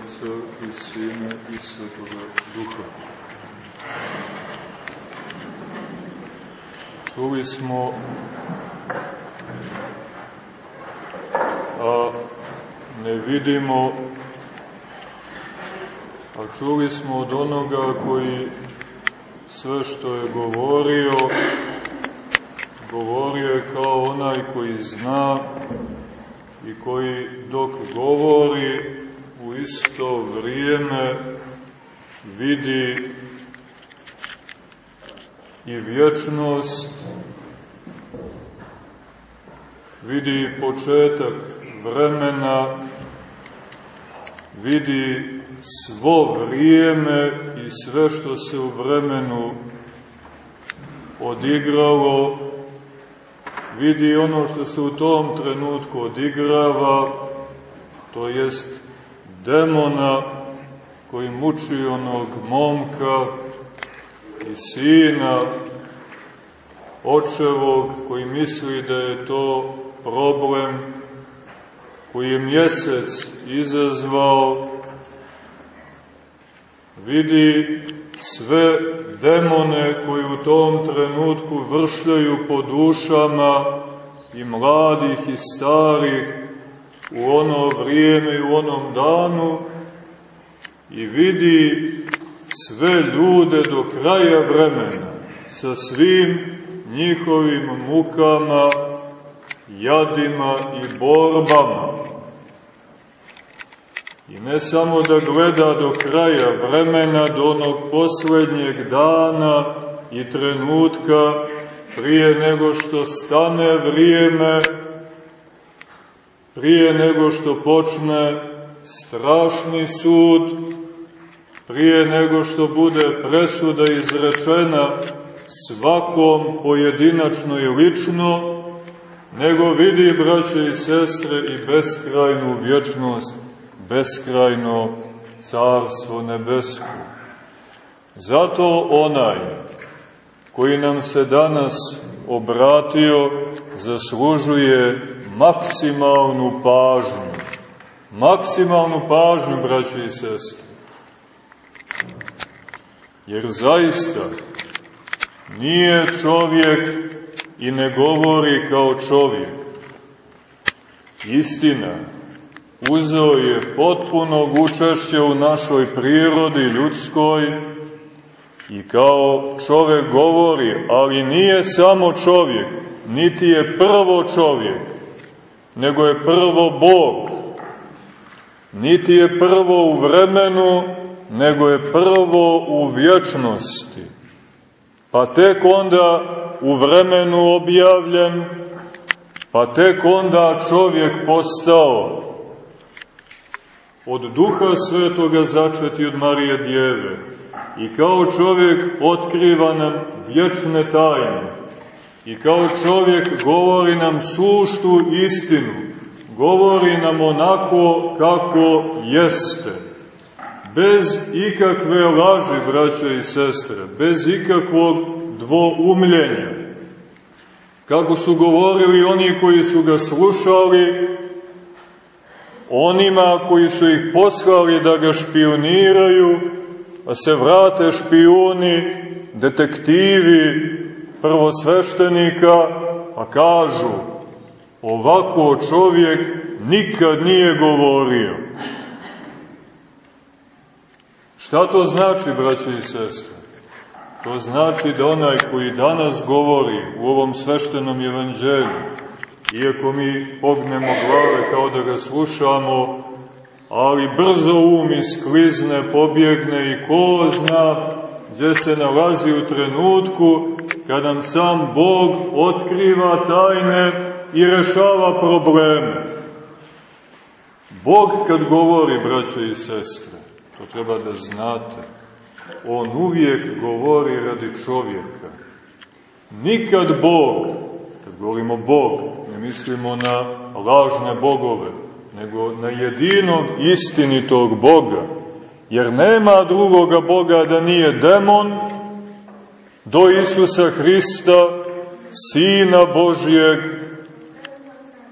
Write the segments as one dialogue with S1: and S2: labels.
S1: Otca i Sina i Svetoga Duha. Čuli smo a ne vidimo a čuli smo od onoga koji sve što je govorio govorio je kao onaj koji zna i koji dok govori isto vrijeme vidi i vječnost, vidi početak vremena, vidi svo vrijeme i sve što se u vremenu odigralo, vidi ono što se u tom trenutku odigrava, to jest demona koji muči onog momka i sina očevog koji misli da je to problem koji je mjesec izazvao, vidi sve demone koji u tom trenutku vršljaju po dušama i mladih i starih u ono vrijeme i u onom danu i vidi sve ljude do kraja vremena sa svim njihovim mukama, jadima i borbama. I ne samo da gleda do kraja vremena, do onog poslednjeg dana i trenutka prije nego što stane vrijeme, prije nego što počne strašni sud, prije nego što bude presuda izrečena svakom pojedinačno i lično, nego vidi, braće i sestre, i beskrajnu vječnost, beskrajno carstvo nebesko. Zato onaj koji nam se danas obratio zaslužuje maksimalnu pažnju. Maksimalnu pažnju, braće i sestre. Jer zaista nije čovjek i ne govori kao čovjek. Istina, uzeo je potpunog učešća u našoj prirodi ljudskoj i kao čovjek govori, ali nije samo čovjek, niti je prvo čovjek, nego je prvo Bog. Niti je prvo u vremenu, nego je prvo u vječnosti. Pa tek onda u vremenu objavljen, pa tek onda čovjek postao od duha svetoga začeti od Marije Djeve i kao čovjek otkriva nam vječne tajne. I kao čovjek govori nam suštu istinu, govori nam onako kako jeste, bez ikakve laži, braće i sestre, bez ikakvog dvoumljenja. Kako su govorili oni koji su ga slušali, onima koji su ih poslali da ga špioniraju, se vrate špioni, detektivi, prvosveštenika, pa kažu, ovako čovjek nikad nije govorio. Šta to znači, braće i sestre? To znači da onaj koji danas govori u ovom sveštenom evanđelju, iako mi pognemo glave kao da ga slušamo, ali brzo um isklizne, pobjegne i ko zna gdje se nalazi u trenutku kad nam sam Bog otkriva tajne i rešava probleme. Bog kad govori, braće i sestre, to treba da znate, On uvijek govori radi čovjeka. Nikad Bog, kad govorimo Bog, ne mislimo na lažne bogove, nego na jedinog istinitog Boga, jer nema drugoga Boga da nije demon, do Isusa Hrista, Sina Božijeg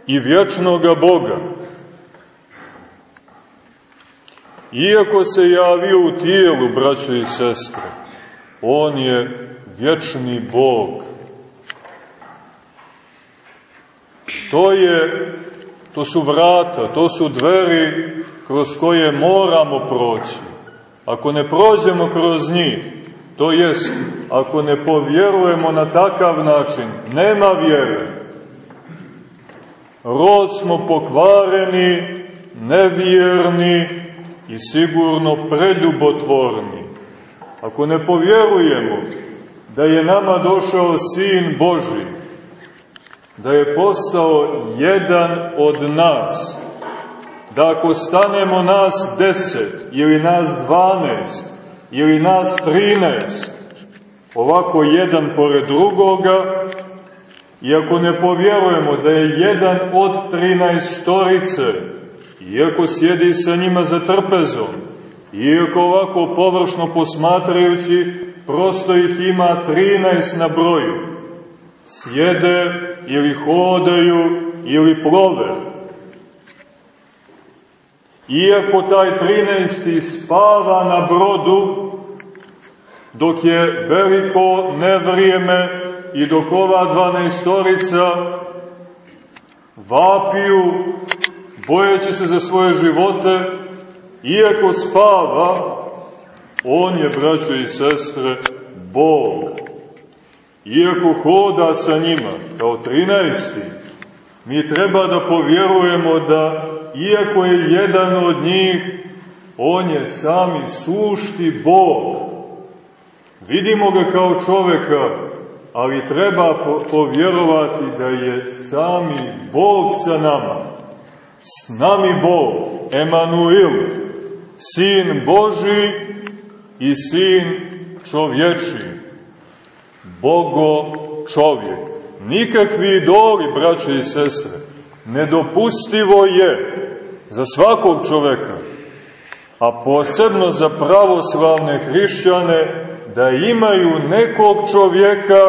S1: i vječnoga Boga. Iako se javio u tijelu, braćo i sestre, On je vječni Bog. To, je, to su vrata, to su dveri kroz koje moramo proći. Ako ne prođemo kroz njih, to jest, ako ne povjerujemo na takav način, nema vjere. Rod smo pokvareni, nevjerni i sigurno preljubotvorni. Ako ne povjerujemo da je nama došao Sin Boži, da je postao jedan od nas, da ako stanemo nas deset ili nas dvanest ili nas trinest, ovako jedan pored drugoga, i ako ne povjerujemo da je jedan od trinaestorice, iako sjedi sa njima za trpezom, iako ovako površno posmatrajući, prosto ih ima 13 na broju, sjede ili hodaju ili plove, Iako taj 13. spava na brodu, dok je veliko nevrijeme i dok ova dvanaestorica vapiju, bojeći se za svoje živote, iako spava, on je, braćo i sestre, Bog. Iako hoda sa njima, kao 13. mi treba da povjerujemo da iako je jedan od njih, on je sami sušti Bog. Vidimo ga kao čoveka, ali treba povjerovati da je sami Bog sa nama. S nami Bog, Emanuil, Sin Boži i Sin čovječi. Bogo čovjek. Nikakvi idoli, braće i sestre. Nedopustivo je za svakog čoveka, a posebno za pravoslavne hrišćane, da imaju nekog čovjeka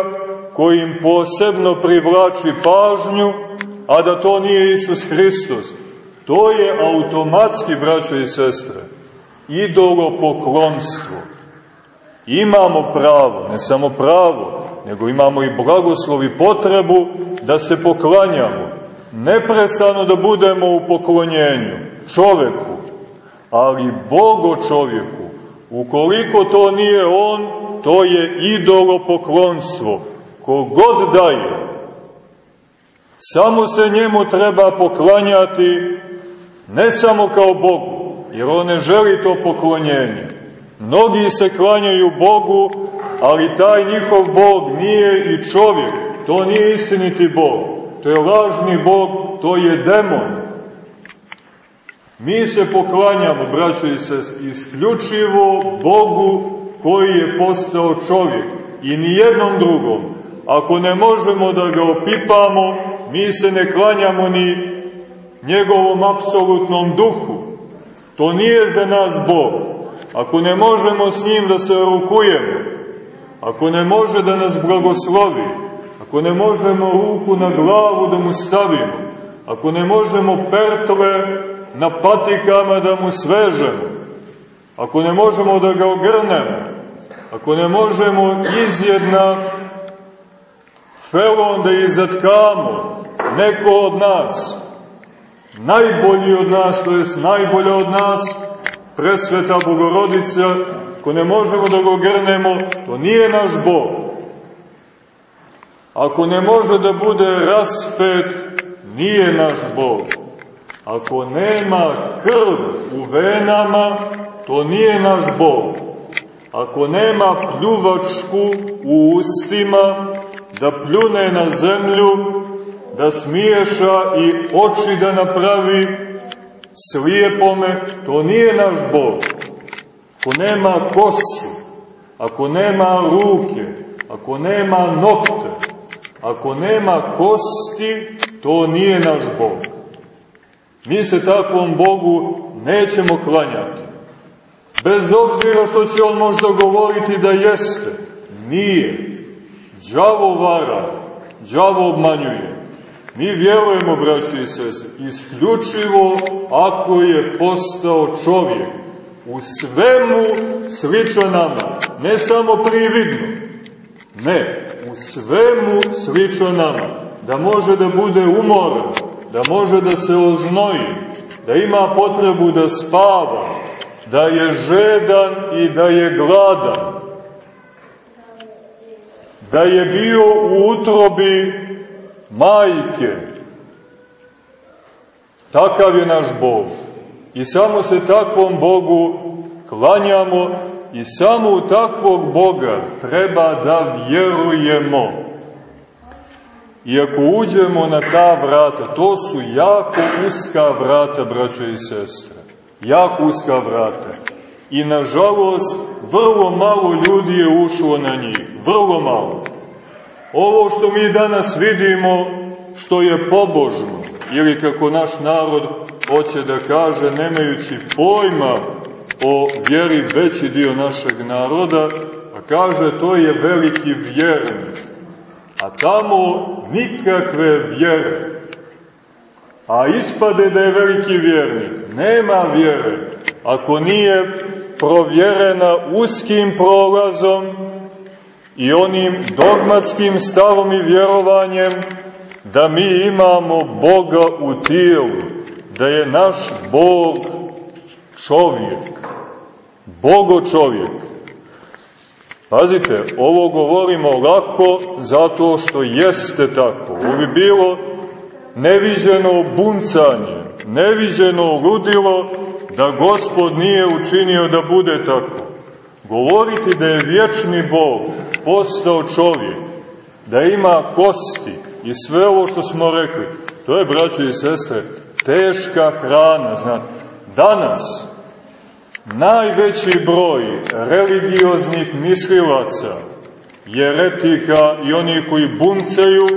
S1: koji im posebno privlači pažnju, a da to nije Isus Hristos. To je automatski, braćo i sestre, idolopoklonstvo. Imamo pravo, ne samo pravo, nego imamo i blagoslov i potrebu da se poklanjamo nepresano da budemo u poklonjenju čoveku, ali Bogo čovjeku. Ukoliko to nije on, to je idolopoklonstvo. Kogod daje, samo se njemu treba poklanjati ne samo kao Bogu, jer on ne želi to poklonjenje. Mnogi se klanjaju Bogu, ali taj njihov Bog nije i čovjek, to nije istiniti Bog to je lažni bog, to je demon. Mi se poklanjamo, braćo i se, isključivo Bogu koji je postao čovjek i nijednom drugom. Ako ne možemo da ga opipamo, mi se ne klanjamo ni njegovom apsolutnom duhu. To nije za nas Bog. Ako ne možemo s njim da se rukujemo, ako ne može da nas blagoslovi, ako ne možemo ruku na glavu da mu stavimo, ako ne možemo pertle na patikama da mu svežemo, ako ne možemo da ga ogrnemo, ako ne možemo izjedna felon da izatkamo, neko od nas, najbolji od nas, to jest najbolje od nas, presveta Bogorodica, ako ne možemo da ga ogrnemo, to nije naš Bog. Ako ne može da bude raspet, nije naš Bog. Ako nema krv u venama, to nije naš Bog. Ako nema pljuvačku u ustima, da pljune na zemlju, da smiješa i oči da napravi slijepome, to nije naš Bog. Ako nema kosu, ako nema ruke, ako nema nokte, Ako nema kosti, to nije naš Bog. Mi se takvom Bogu nećemo klanjati. Bez obzira što će on možda govoriti da jeste, nije. Đavo vara, đavo obmanjuje. Mi vjerujemo, braći i sese, isključivo ako je postao čovjek. U svemu sličan nama, ne samo prividno, ne, u svemu sličan nama, da može da bude umoran, da može da se oznoji, da ima potrebu da spava, da je žedan i da je gladan, da je bio u utrobi majke. Takav je naš Bog. I samo se takvom Bogu klanjamo i samo u takvog Boga treba da vjerujemo. I ako uđemo na ta vrata, to su jako uska vrata, braćo i sestre. Jako uska vrata. I nažalost, vrlo malo ljudi je ušlo na njih. Vrlo malo. Ovo što mi danas vidimo, što je pobožno, ili kako naš narod hoće da kaže, nemajući pojma o vjeri veći dio našeg naroda, a kaže to je veliki vjernik. A tamo nikakve vjere. A ispade da je veliki vjernik. Nema vjere. Ako nije provjerena uskim prolazom i onim dogmatskim stavom i vjerovanjem da mi imamo Boga u tijelu, da je naš Bog čovjek, Bogo čovjek. Pazite, ovo govorimo lako zato što jeste tako. Ovo bi bilo neviđeno buncanje, neviđeno ludilo da gospod nije učinio da bude tako. Govoriti da je vječni Bog postao čovjek, da ima kosti i sve ovo što smo rekli, to je, braće i sestre, teška hrana, znate. Danas najveći broj religioznih mislilaca, jeretika i onih koji buncaju,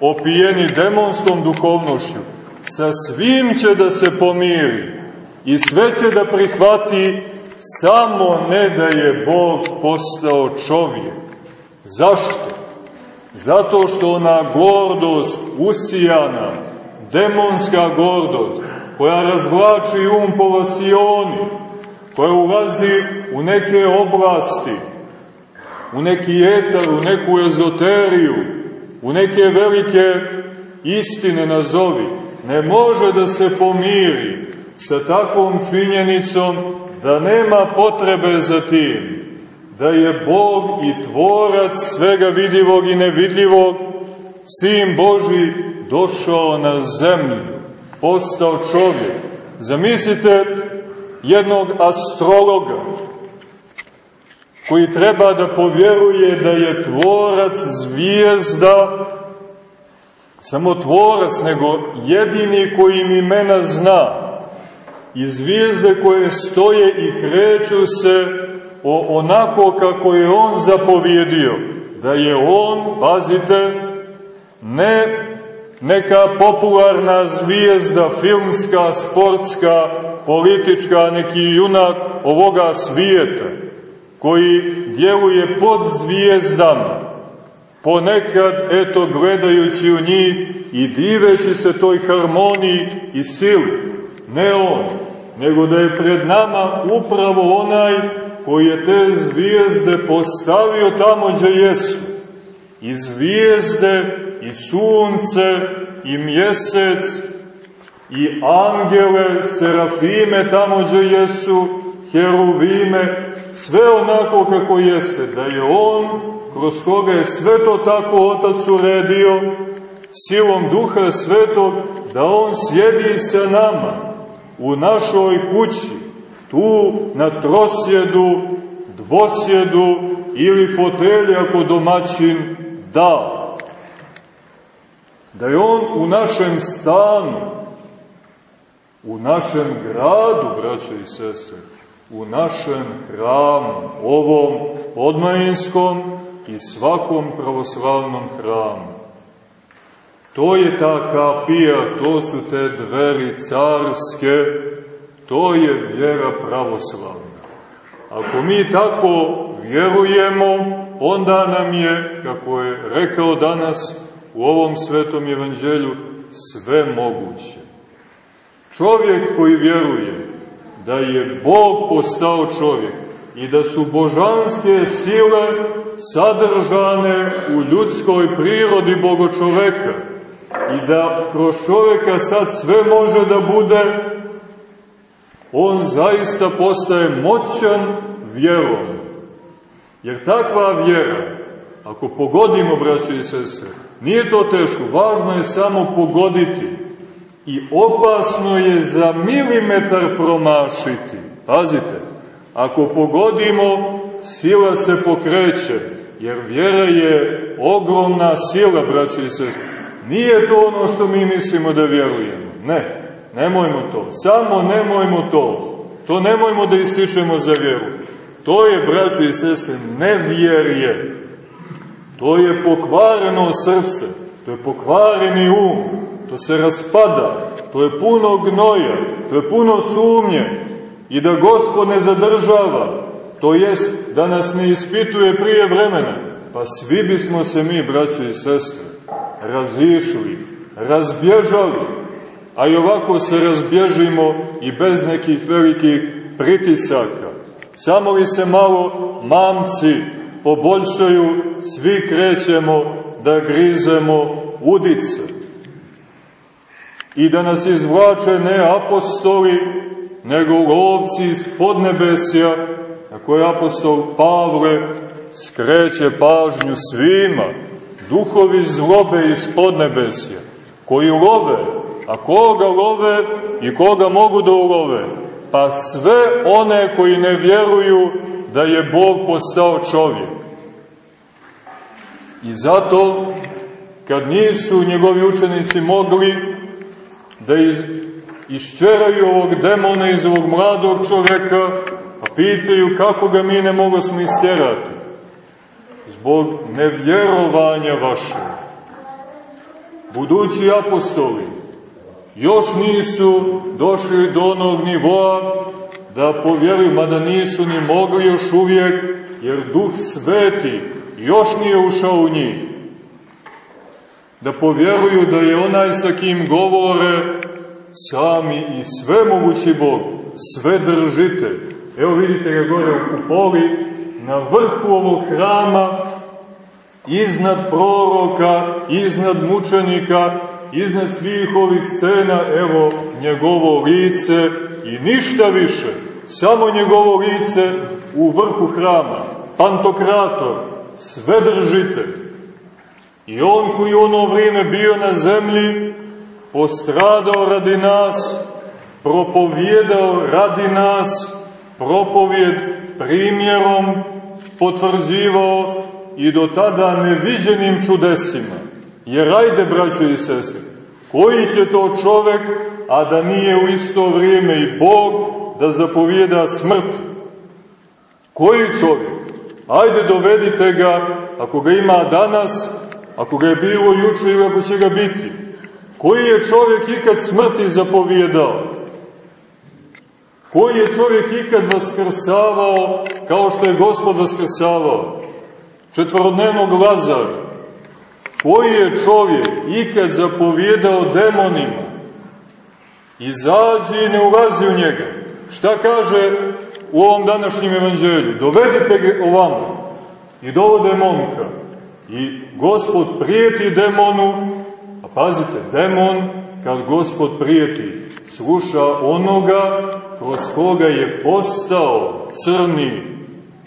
S1: opijeni demonskom duhovnošću, sa svim će da se pomiri i sve će da prihvati, samo ne da je Bog postao čovjek. Zašto? Zato što ona gordost usijana, demonska gordost, koja razvlači um po vasioni, koja ulazi u neke oblasti, u neki etar, u neku ezoteriju, u neke velike istine nazovi, ne može da se pomiri sa takvom činjenicom da nema potrebe za tim, da je Bog i tvorac svega vidljivog i nevidljivog, Sin Boži došao na zemlju, postao čovjek. Zamislite jednog astrologa koji treba da povjeruje da je tvorac zvijezda, samo tvorac, nego jedini koji im imena zna, i zvijezde koje stoje i kreću se onako kako je on zapovjedio, da je on, pazite, ne neka popularna zvijezda, filmska, sportska, politička, neki junak ovoga svijeta, koji djeluje pod zvijezdama, ponekad, eto, gledajući u njih i diveći se toj harmoniji i sili. Ne on, nego da je pred nama upravo onaj koji je te zvijezde postavio tamo gdje jesu. I zvijezde, i sunce, i mjesec, i angele, serafime tamo gdje jesu, heruvime, sve onako kako jeste, da je On, kroz koga je sve to tako Otac uredio, silom Duha Svetog, da On sjedi sa nama, u našoj kući, tu na trosjedu, dvosjedu ili fotelji ako domaćin da. Da je on u našem stanu, u našem gradu, braćo i sestre, u našem hramu, ovom odmajinskom i svakom pravoslavnom hramu. To je ta kapija, to su te dveri carske, to je vjera pravoslavna. Ako mi tako vjerujemo, onda nam je, kako je rekao danas u ovom svetom evanđelju, sve moguće. Čovjek koji vjeruje da je Bog postao čovjek i da su božanske sile sadržane u ljudskoj prirodi bogočoveka i da kroz čovjeka sad sve može da bude, on zaista postaje moćan vjerom. Jer takva vjera, ako pogodimo, braćo i sestre, nije to teško, važno je samo pogoditi i opasno je za milimetar promašiti. Pazite, ako pogodimo, sila se pokreće, jer vjera je ogromna sila, braći i sest. Nije to ono što mi mislimo da vjerujemo. Ne, nemojmo to. Samo nemojmo to. To nemojmo da ističemo za vjeru. To je, braći i sestre, nevjerje. To je pokvareno srce. To je pokvareni um to se raspada, to je puno gnoja, to je puno sumnje i da Gospod ne zadržava, to jest da nas ne ispituje prije vremena, pa svi bismo se mi, braćo i sestre, razišli, razbježali, a i ovako se razbježimo i bez nekih velikih pritisaka. Samo li se malo mamci poboljšaju, svi krećemo da grizemo udice i da nas izvlače ne apostoli, nego lovci iz podnebesja, na koje apostol Pavle skreće pažnju svima, duhovi zlobe iz podnebesja, koji love, a koga love i koga mogu da ulove? Pa sve one koji ne vjeruju da je Bog postao čovjek. I zato, kad nisu njegovi učenici mogli da iz, iščeraju ovog demona iz ovog mladog čoveka, pa pitaju kako ga mi ne mogo smo istjerati. Zbog nevjerovanja vaše. Budući apostoli još nisu došli do onog nivoa da povjeruju, mada nisu ni mogli još uvijek, jer Duh Sveti još nije ušao u njih da povjeruju da je onaj sa kim govore sami i svemogući Bog, sve držite. Evo vidite ga gore u kupoli, na vrhu ovog hrama, iznad proroka, iznad mučenika, iznad svih ovih scena, evo njegovo lice i ništa više, samo njegovo lice u vrhu hrama, pantokrator, sve držite. I on koji ono vrijeme bio na zemlji, postradao radi nas, propovjedao radi nas, propovjed primjerom potvrđivao i do tada neviđenim čudesima. Jer ajde, braćo i sestri, koji će to čovek, a da nije u isto vrijeme i Bog, da zapovijeda smrt? Koji čovjek? Ajde, dovedite ga, ako ga ima danas, ako ga je bilo juče ili ako će ga biti. Koji je čovjek ikad smrti zapovjedao? Koji je čovjek ikad vaskrsavao kao što je gospod vaskrsavao? Četvorodnevnog Lazara. Koji je čovjek ikad zapovjedao demonima? Izađi i ne ulazi u njega. Šta kaže u ovom današnjem evanđelju? Dovedite ga ovamo. I dovode momka. I gospod prijeti demonu, a pazite, demon, kad gospod prijeti, sluša onoga kroz koga je postao crni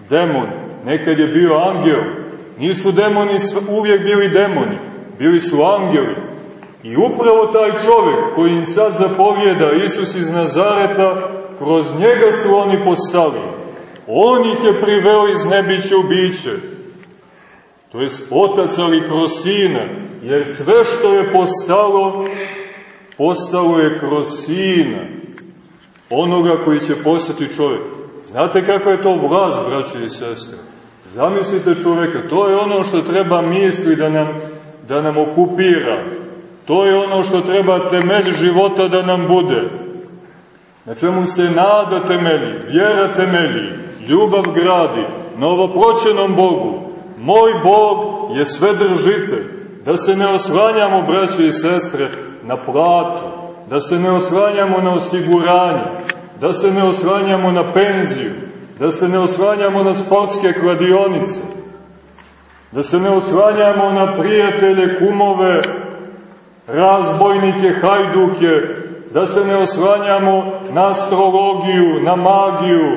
S1: demon. Nekad je bio angel. Nisu demoni uvijek bili demoni, bili su angeli. I upravo taj čovjek koji im sad zapovjeda Isus iz Nazareta, kroz njega su oni postali. On ih je priveo iz nebića u biće to je otac ali kroz sina, jer sve što je postalo, postalo je kroz sina, onoga koji će postati čovjek. Znate kakva je to vlast, braće i sestre? Zamislite čovjeka, to je ono što treba misli da nam, da nam okupira. To je ono što treba temelj života da nam bude. Na čemu se nada temelji, vjera temelji, ljubav gradi, na ovoproćenom Bogu, Moj Bog je sve držitelj. Da se ne oslanjamo, braće i sestre, na platu. Da se ne oslanjamo na osiguranje. da se ne oslanjamo na penziju, da se ne oslanjamo na sportske kladionice, da se ne oslanjamo na prijatelje, kumove, razbojnike, hajduke, da se ne oslanjamo na astrologiju, na magiju,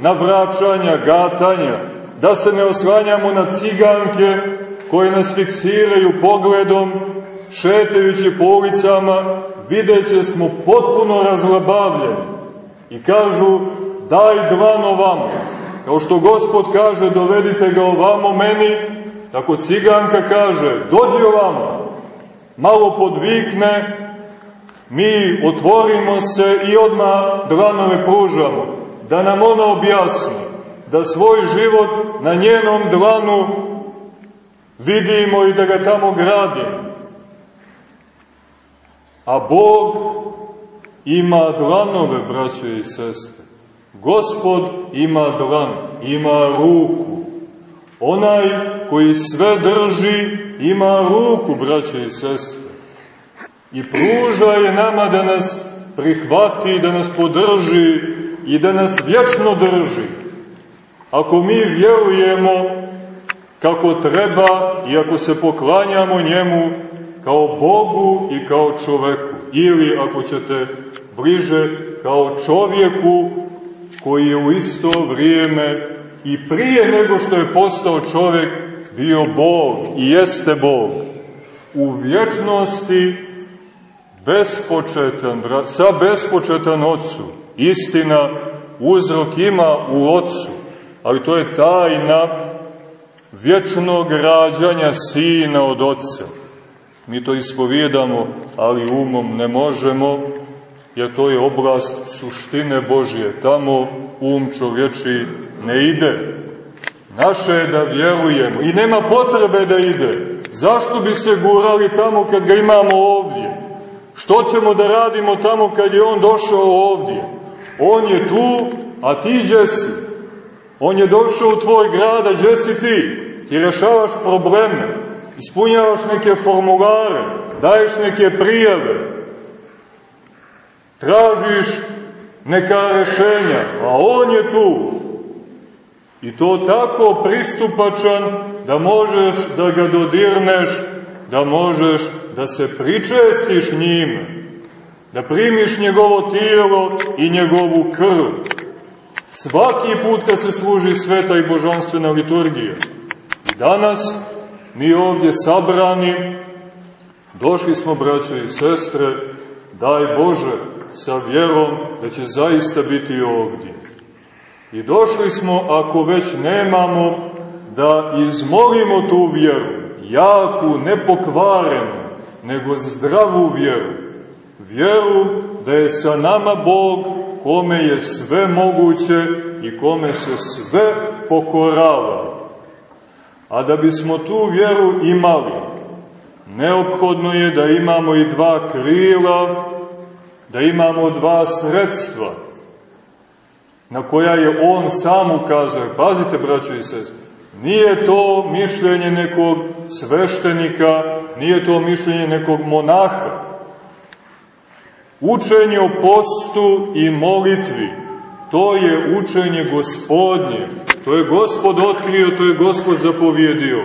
S1: na vraćanja, gatanja, da se ne oslanjamo na ciganke koje nas fiksiraju pogledom, šetajući po ulicama, videće smo potpuno razlabavljeni. I kažu daj dvan ovamo. Kao što gospod kaže dovedite ga ovamo meni, tako ciganka kaže dođi ovamo. Malo podvikne, mi otvorimo se i odmah dlanove pružamo, da nam ona objasni, da svoj život na njenom dlanu vidimo i da ga tamo gradimo. A Bog ima dlanove, braćo i sestre. Gospod ima dlan, ima ruku. Onaj koji sve drži ima ruku, braćo i sestre. I pruža je nama da nas prihvati, da nas podrži i da nas vječno drži. Ako mi vjerujemo kako treba i ako se poklanjamo njemu kao Bogu i kao čoveku, ili ako ćete bliže kao čovjeku koji je u isto vrijeme i prije nego što je postao čovjek bio Bog i jeste Bog u vječnosti bespočetan, sa bespočetan Otcu. Istina, uzrok ima u Otcu, ali to je tajna vječnog rađanja Sina od Otca. Mi to ispovjedamo, ali umom ne možemo, jer to je oblast suštine Božje. Tamo um čovječi ne ide. Naše je da vjerujemo i nema potrebe da ide. Zašto bi se gurali tamo kad ga imamo ovdje? Što ćemo da radimo tamo kad je on došao ovdje? On je tu, a ti gdje si? On je došao u tvoj grad, a gdje si ti? Ti rešavaš probleme, ispunjavaš neke formulare, daješ neke prijave, tražiš neka rešenja, a on je tu. I to tako pristupačan da možeš da ga dodirneš, da možeš da se pričestiš njime, da primiš njegovo tijelo i njegovu krv. Svaki put kad se služi sveta i božanstvena liturgija. I danas mi ovdje sabrani, došli smo, braće i sestre, daj Bože, sa vjerom da će zaista biti ovdje. I došli smo, ako već nemamo, da izmolimo tu vjeru, jaku, nepokvarenu, nego zdravu vjeru. Vjeru da je sa nama Bog, kome je sve moguće i kome se sve pokorava. A da bismo tu vjeru imali, neophodno je da imamo i dva krila, da imamo dva sredstva, na koja je on sam ukazao. Pazite, braćo i sest, nije to mišljenje nekog sveštenika, nije to mišljenje nekog monaha. Učenje o postu i molitvi, to je učenje gospodnje. To je gospod otkrio, to je gospod zapovjedio.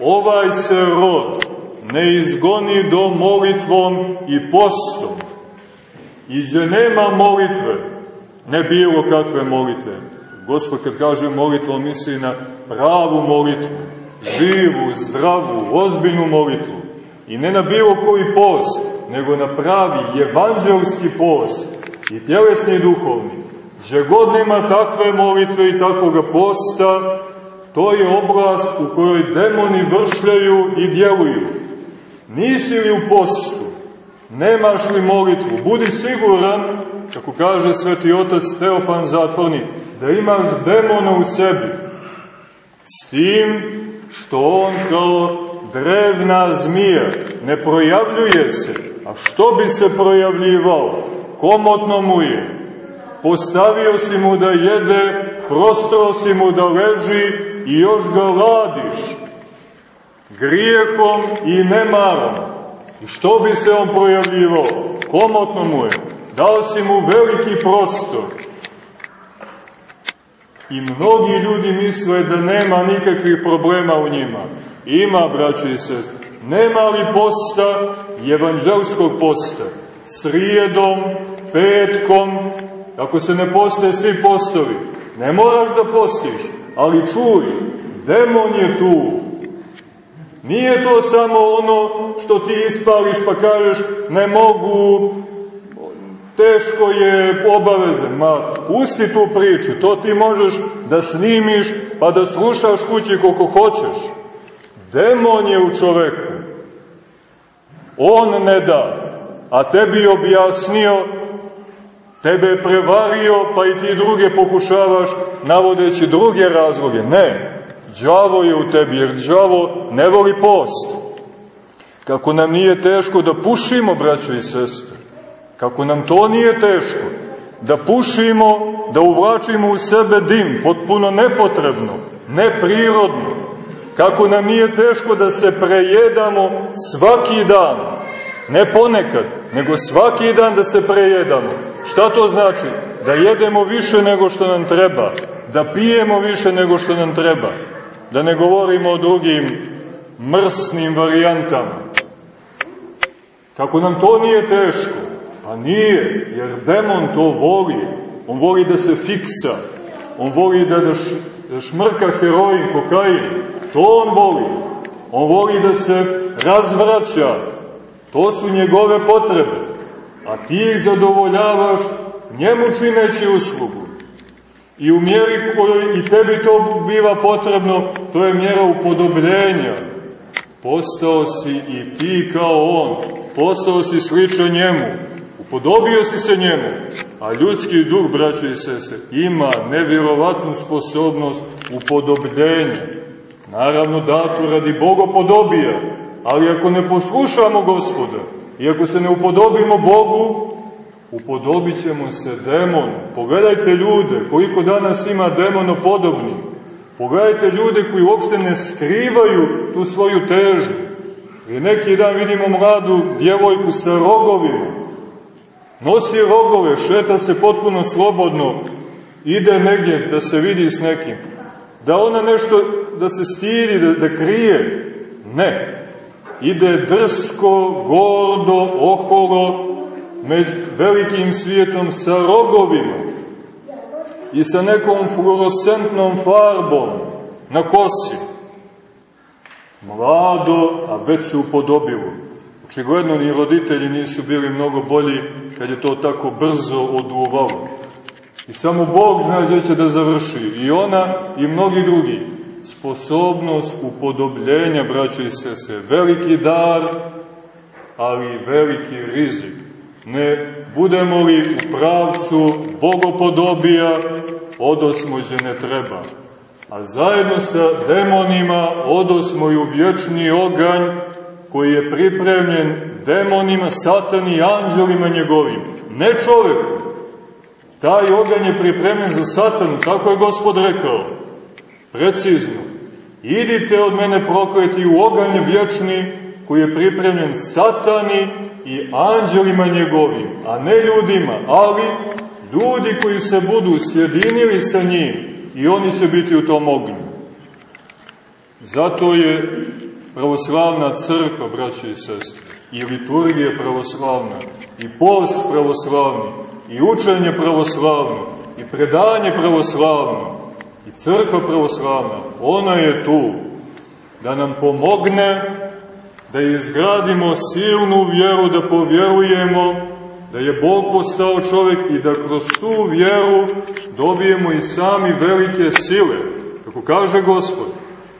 S1: Ovaj se rod ne izgoni do molitvom i postom. I gdje nema molitve, ne bilo kakve molitve. Gospod kad kaže molitva, misli na pravu molitvu, živu, zdravu, ozbiljnu molitvu. I ne na bilo koji post, nego na pravi evanđelski post, i tjelesni i duhovni. Gdje god nema takve molitve i takvoga posta, to je oblast u kojoj demoni vršljaju i djeluju. Nisi li u postu, nemaš li molitvu, budi siguran, kako kaže sveti otac Teofan Zatvornik, da imaš demona u sebi. S tim što on kao drevna zmija ne projavljuje se, a što bi se projavljivao? Komotno mu je. Postavio si mu da jede, prostro si mu da leži i još ga ladiš. Grijehom i nemarom I što bi se on projavljivao? Komotno mu je. Dao si mu veliki prostor I mnogi ljudi misle da nema nikakvih problema u njima. Ima, braćo i sestre. Nema li posta, evanđelskog posta, srijedom, petkom, ako se ne poste svi postovi, ne moraš da postiš, ali čuj, demon je tu. Nije to samo ono što ti ispališ pa kažeš ne mogu, teško je obavezan. Ma, pusti tu priču, to ti možeš da snimiš pa da slušaš kući koliko hoćeš. Demon je u čoveku. On ne da, a tebi objasnio, tebe je prevario, pa i ti druge pokušavaš navodeći druge razloge. Ne, đavo je u tebi, jer đavo ne voli post. Kako nam nije teško da pušimo, braćo i sestre, kako nam to nije teško, da pušimo, da uvlačimo u sebe dim, potpuno nepotrebno, neprirodno, kako nam nije teško da se prejedamo svaki dan, ne ponekad, nego svaki dan da se prejedamo. Šta to znači? Da jedemo više nego što nam treba, da pijemo više nego što nam treba, da ne govorimo o drugim mrsnim varijantama. Kako nam to nije teško? Pa nije, jer demon to voli. On voli da se fiksa, on voli da, da, š, da šmrka heroin, kokain, to on voli. On voli da se razvraća, to su njegove potrebe. A ti ih zadovoljavaš njemu čineći uslugu. I u mjeri kojoj i tebi to biva potrebno, to je mjera upodobljenja. Postao si i ti kao on, postao si sličan njemu, upodobio si se njemu, a ljudski duh, braće i sese, ima nevjerovatnu sposobnost upodobljenja. Naravno dato radi bogopodobija, ali ako ne poslušamo gospoda, i ako se ne upodobimo Bogu, upodobit ćemo se demonu. Pogledajte ljude, koliko danas ima demonopodobni. Pogledajte ljude koji uopšte ne skrivaju tu svoju težu. I neki dan vidimo mladu djevojku sa rogovima. Nosi rogove, šeta se potpuno slobodno, ide negdje da se vidi s nekim. Da ona nešto, da se stiri, da, da krije. Ne. Ide drsko, gordo, oholo, među velikim svijetom sa rogovima i sa nekom fluorescentnom farbom na kosi. Mlado, a već se upodobilo. Očigledno ni roditelji nisu bili mnogo bolji kad je to tako brzo oduvalo. I samo Bog zna gdje će da završi. I ona i mnogi drugi. Sposobnost upodobljenja, braćo i sese, veliki dar, ali veliki rizik ne budemo li u pravcu bogopodobija, odosmođe ne treba. A zajedno sa demonima odosmo i u vječni oganj koji je pripremljen demonima, satani i anđelima njegovim. Ne čoveku. Taj oganj je pripremljen za satanu, tako je gospod rekao. Precizno. Idite od mene prokleti u oganj vječni koji je pripremljen satani i anđelima njegovim, a ne ljudima, ali ljudi koji se budu sjedinili sa njim i oni će biti u tom ognju. Zato je pravoslavna crkva, braće i sestre, i liturgija pravoslavna, i post pravoslavni, i učenje pravoslavno, i predanje pravoslavno, i crkva pravoslavna, ona je tu da nam pomogne da izgradimo silnu vjeru, da povjerujemo da je Bog postao čovjek i da kroz tu vjeru dobijemo i sami velike sile. Kako kaže Gospod,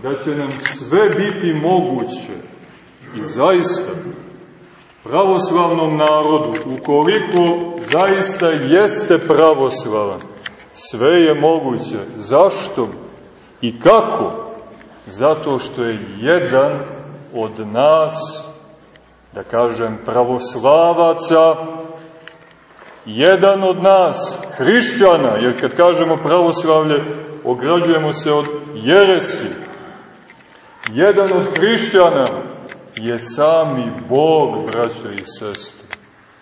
S1: da će nam sve biti moguće i zaista pravoslavnom narodu, ukoliko zaista jeste pravoslavan, sve je moguće. Zašto i kako? Zato što je jedan od nas, da kažem pravoslavaca, jedan od nas, hrišćana, jer kad kažemo pravoslavlje, ograđujemo se od jeresi. Jedan od hrišćana je sami Bog, braćo i sestre.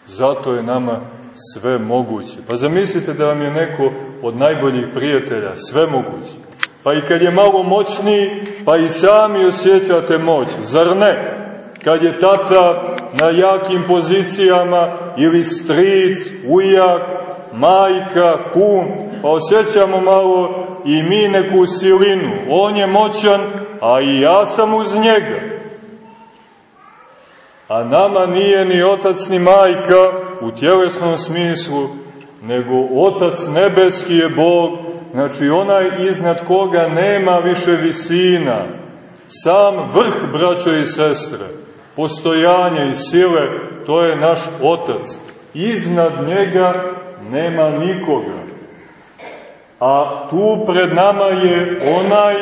S1: Zato je nama sve moguće. Pa zamislite da vam je neko od najboljih prijatelja sve moguće. Pa i kad je malo moćniji, pa i sami osjećate moć. Zar ne? Kad je tata na jakim pozicijama ili stric, ujak, majka, kum, pa osjećamo malo i mi neku silinu. On je moćan, a i ja sam uz njega. A nama nije ni otac ni majka u tjelesnom smislu, nego otac nebeski je Bog, znači onaj iznad koga nema više visina, sam vrh braća i sestre, postojanja i sile, to je naš otac. Iznad njega nema nikoga. A tu pred nama je onaj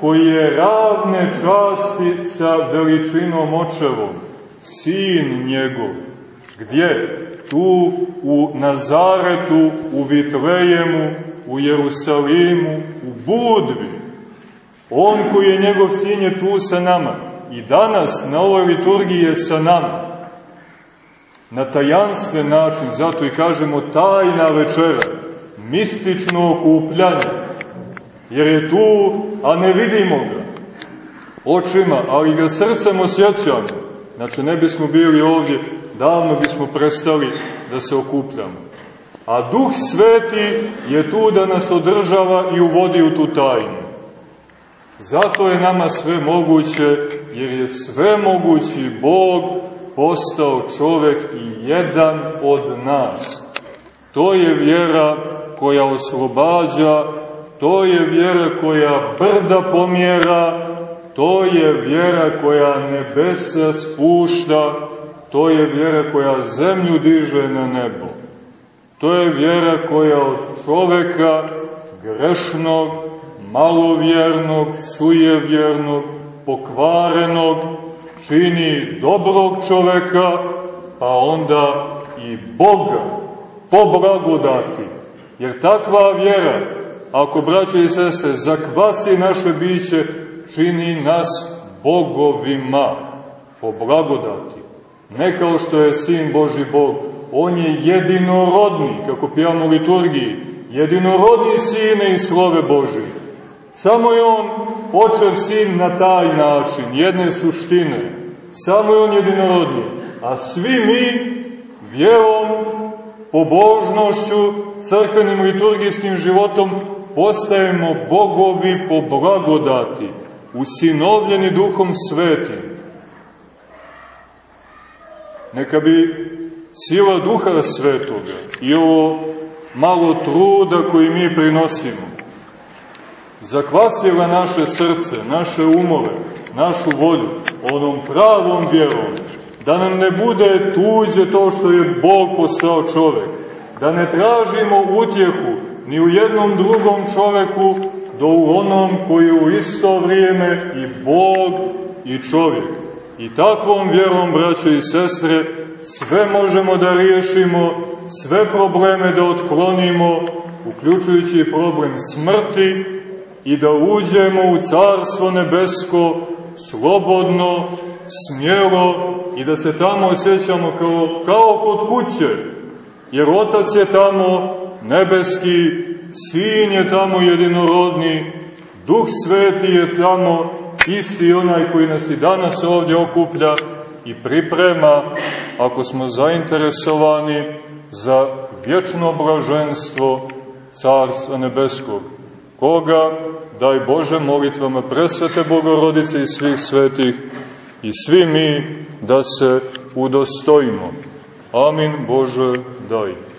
S1: koji je ravne časti sa veličinom očevom, sin njegov. Gdje? Tu u Nazaretu, u Vitlejemu, u Jerusalimu, u Budvi. On koji je njegov sin je tu sa nama. I danas na ovoj liturgiji je sa nama. Na tajanstven način, zato i kažemo tajna večera, mistično okupljanje. Jer je tu, a ne vidimo ga očima, ali ga srcem osjećamo. Znači, ne bismo bili ovdje, davno bismo prestali da se okupljamo. A Duh Sveti je tu da nas održava i uvodi u tu tajnu. Zato je nama sve moguće, jer je sve mogući Bog postao čovek i jedan od nas. To je vjera koja oslobađa, to je vjera koja brda pomjera, To je vjera koja nebesa spušta, to je vjera koja zemlju diže na nebo. To je vjera koja od čoveka grešnog, malovjernog, sujevjernog, pokvarenog, čini dobrog čoveka, pa onda i Boga po blagodati. Jer takva vjera, ako braće i sestre, zakvasi naše biće, čini nas bogovima po blagodati. Ne kao što je Sin Boži Bog, On je jedinorodni, kako pijamo u liturgiji, jedinorodni Sine i Slove Boži. Samo je On očev Sin na taj način, jedne suštine. Samo je On jedinorodni. A svi mi vjerom, pobožnošću, crkvenim liturgijskim životom postajemo bogovi po blagodati usinovljeni duhom svetim. Neka bi sila duha svetoga i ovo malo truda koji mi prinosimo zakvasila naše srce, naše umove, našu volju onom pravom vjerom, da nam ne bude tuđe to što je Bog postao čovek, da ne tražimo utjehu ni u jednom drugom čoveku, do u onom koji u isto vrijeme i Bog i čovjek. I takvom vjerom, braćo i sestre, sve možemo da riješimo, sve probleme da otklonimo, uključujući i problem smrti, i da uđemo u Carstvo nebesko slobodno, smjelo i da se tamo osjećamo kao, kao kod kuće, jer Otac je tamo nebeski, Sin je tamo jedinorodni, Duh Sveti je tamo isti onaj koji nas i danas ovdje okuplja i priprema, ako smo zainteresovani, za vječno blaženstvo Carstva Nebeskog. Koga, daj Bože molitvama presvete Bogorodice i svih svetih i svi mi da se udostojimo. Amin Bože, daj.